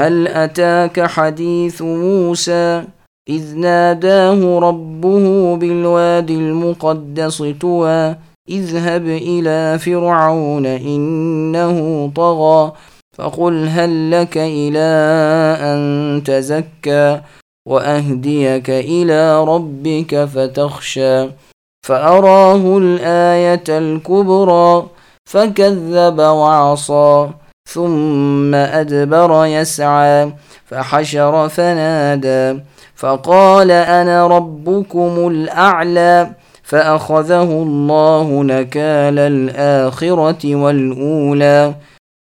هل أتاك حديث موسى؟ إذ ناداه ربه بالواد المقدس طوى، اذهب إلى فرعون إنه طغى، فقل هل لك إلى أن تزكى؟ وأهديك إلى ربك فتخشى. فأراه الآية الكبرى، فكذب وعصى. ثم أدبر يسعى فحشر فنادى فقال أنا ربكم الأعلى فأخذه الله نكال الآخرة والأولى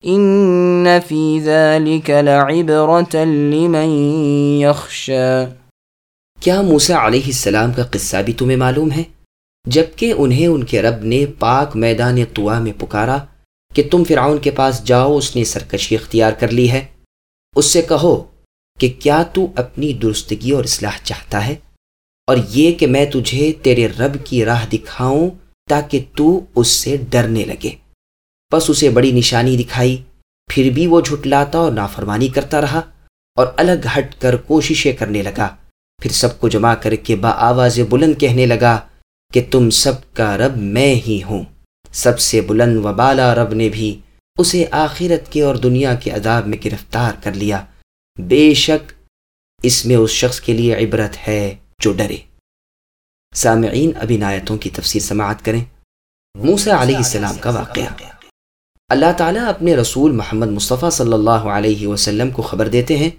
إن في ذلك لعبرة لمن يخشى کیا موسیٰ علیہ السلام کا قصہ بھی تمہیں معلوم ہے؟ جبکہ انہیں ان کے رب نے پاک میدان طوا میں پکارا کہ تم فرعون کے پاس جاؤ، اس نے سرکشی اختیار کر لی ہے۔ اس سے کہو کہ کیا تو اپنی درستگی اور اصلاح چاہتا ہے؟ اور یہ کہ میں تجھے تیرے رب کی راہ دکھاؤں تاکہ تو اس سے ڈرنے لگے۔ بس اسے بڑی نشانی دکھائی، پھر بھی وہ جھٹلاتا اور نافرمانی کرتا رہا اور الگ ہٹ کر کوششیں کرنے لگا۔ پھر سب کو جمع کر کے با آواز بلند کہنے لگا کہ تم سب کا رب میں ہی ہوں۔ سب سے بلند و بالا رب نے بھی اسے آخرت کے اور دنیا کے عذاب میں گرفتار کر لیا۔ بے شک اس میں اس شخص کے لیے عبرت ہے جو ڈرے۔ سامعین ابھی نایتوں کی تفسیر سماعت کریں۔ موسا علیہ السلام کا واقعہ۔ اللہ تعالیٰ اپنے رسول محمد مصطفیٰ صلی اللہ علیہ وسلم کو خبر دیتے ہیں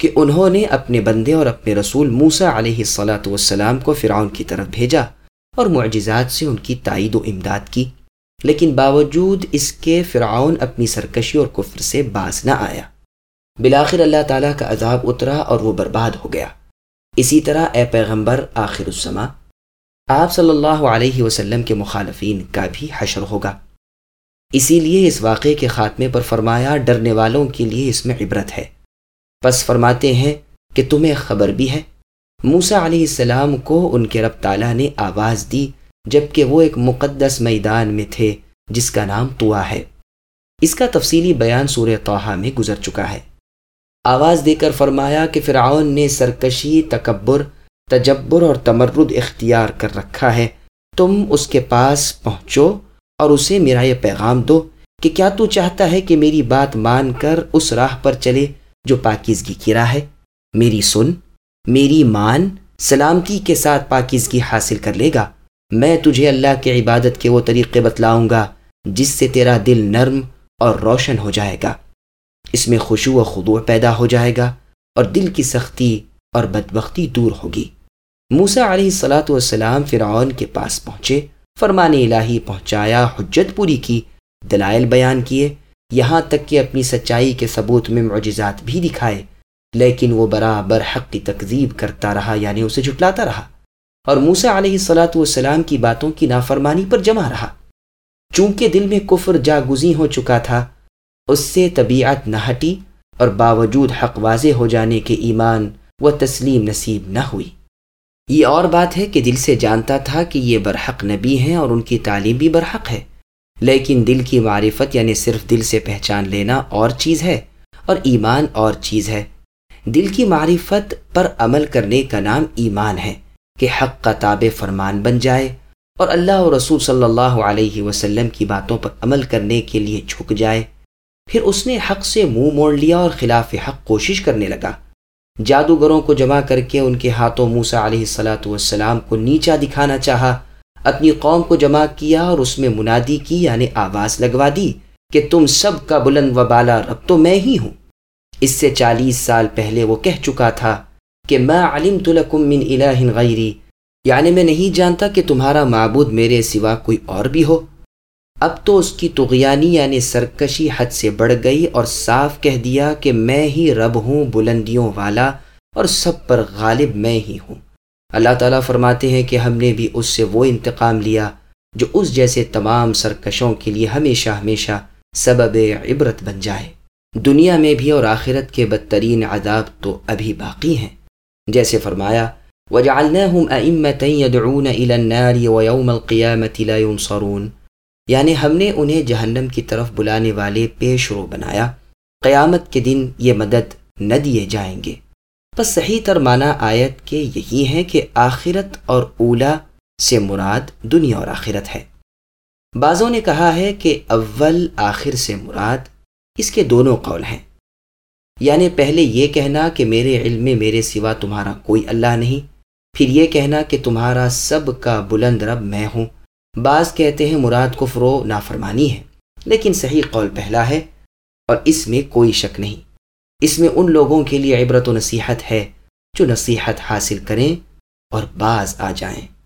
کہ انہوں نے اپنے بندے اور اپنے رسول موسا علیہ السلاۃ والسلام کو فرعون کی طرف بھیجا۔ اور معجزات سے ان کی تائید و امداد کی۔ لیکن باوجود اس کے فرعون اپنی سرکشی اور کفر سے باز نہ آیا۔ بلاخر اللہ تعالیٰ کا عذاب اترا اور وہ برباد ہو گیا۔ اسی طرح اے پیغمبر، آخر السما آپ صلی اللہ علیہ وسلم کے مخالفین کا بھی حشر ہوگا۔ اسی لیے اس واقعے کے خاتمے پر فرمایا، ڈرنے والوں کے لیے اس میں عبرت ہے۔ پس فرماتے ہیں کہ تمہیں خبر بھی ہے۔ موسا علیہ السلام کو ان کے رب تعالیٰ نے آواز دی جبکہ وہ ایک مقدس میدان میں تھے، جس کا نام توا ہے۔ اس کا تفصیلی بیان سورہ توحا میں گزر چکا ہے۔ آواز دے کر فرمایا کہ فرعون نے سرکشی، تکبر، تجبر اور تمرد اختیار کر رکھا ہے۔ تم اس کے پاس پہنچو اور اسے میرا یہ پیغام دو کہ کیا تو چاہتا ہے کہ میری بات مان کر اس راہ پر چلے جو پاکیزگی کی راہ ہے۔ میری سن میری مان سلامتی کے ساتھ پاکیزگی حاصل کر لے گا۔ میں تجھے اللہ کے عبادت کے وہ طریقے بتلاؤں گا جس سے تیرا دل نرم اور روشن ہو جائے گا۔ اس میں خوشو و خضوع پیدا ہو جائے گا اور دل کی سختی اور بدبختی دور ہوگی۔ موسا علیہ السلاۃ والسلام فرعون کے پاس پہنچے۔ فرمان الہی پہنچایا، حجت پوری کی، دلائل بیان کیے۔ یہاں تک کہ اپنی سچائی کے ثبوت میں معجزات بھی دکھائے۔ لیکن وہ برابر حق کی تکذیب کرتا رہا یعنی اسے جھٹلاتا رہا۔ اور موسا علیہ السلاۃ والسلام کی باتوں کی نافرمانی پر جمع رہا۔ چونکہ دل میں کفر جاگزی ہو چکا تھا، اس سے طبیعت نہ ہٹی اور باوجود حق واضح ہو جانے کے ایمان و تسلیم نصیب نہ ہوئی۔ یہ اور بات ہے کہ دل سے جانتا تھا کہ یہ برحق نبی ہیں اور ان کی تعلیم بھی برحق ہے۔ لیکن دل کی معرفت یعنی صرف دل سے پہچان لینا، اور چیز ہے، اور ایمان اور چیز ہے۔ دل کی معرفت پر عمل کرنے کا نام ایمان ہے کہ حق کا تاب فرمان بن جائے اور اللہ و رسول صلی اللہ علیہ وسلم کی باتوں پر عمل کرنے کے لیے جھک جائے۔ پھر اس نے حق سے منہ موڑ لیا اور خلاف حق کوشش کرنے لگا۔ جادوگروں کو جمع کر کے ان کے ہاتھوں موسا علیہ السلاۃ والسلام کو نیچا دکھانا چاہا۔ اپنی قوم کو جمع کیا اور اس میں منادی کی یعنی آواز لگوا دی کہ تم سب کا بلند و بالا رب تو میں ہی ہوں۔ اس سے چالیس سال پہلے وہ کہہ چکا تھا کہ میں علم تلکم من الہ غیری یعنی میں نہیں جانتا کہ تمہارا معبود میرے سوا کوئی اور بھی ہو۔ اب تو اس کی تغیانی یعنی سرکشی حد سے بڑھ گئی اور صاف کہہ دیا کہ میں ہی رب ہوں، بلندیوں والا، اور سب پر غالب میں ہی ہوں۔ اللہ تعالیٰ فرماتے ہیں کہ ہم نے بھی اس سے وہ انتقام لیا جو اس جیسے تمام سرکشوں کے لیے ہمیشہ ہمیشہ سبب عبرت بن جائے۔ دنیا میں بھی اور آخرت کے بدترین عذاب تو ابھی باقی ہیں۔ جیسے فرمایا یعنی ہم نے انہیں جہنم کی طرف بلانے والے پیش رو بنایا۔ قیامت کے دن یہ مدد نہ دیے جائیں گے۔ بس صحیح تر معنی آیت کے یہی ہے کہ آخرت اور اولا سے مراد دنیا اور آخرت ہے۔ بعضوں نے کہا ہے کہ اول آخر سے مراد اس کے دونوں قول ہیں۔ یعنی پہلے یہ کہنا کہ میرے علم میں میرے سوا تمہارا کوئی اللہ نہیں، پھر یہ کہنا کہ تمہارا سب کا بلند رب میں ہوں۔ بعض کہتے ہیں مراد کفر و نافرمانی ہے، لیکن صحیح قول پہلا ہے اور اس میں کوئی شک نہیں۔ اس میں ان لوگوں کے لیے عبرت و نصیحت ہے جو نصیحت حاصل کریں اور بعض آ جائیں۔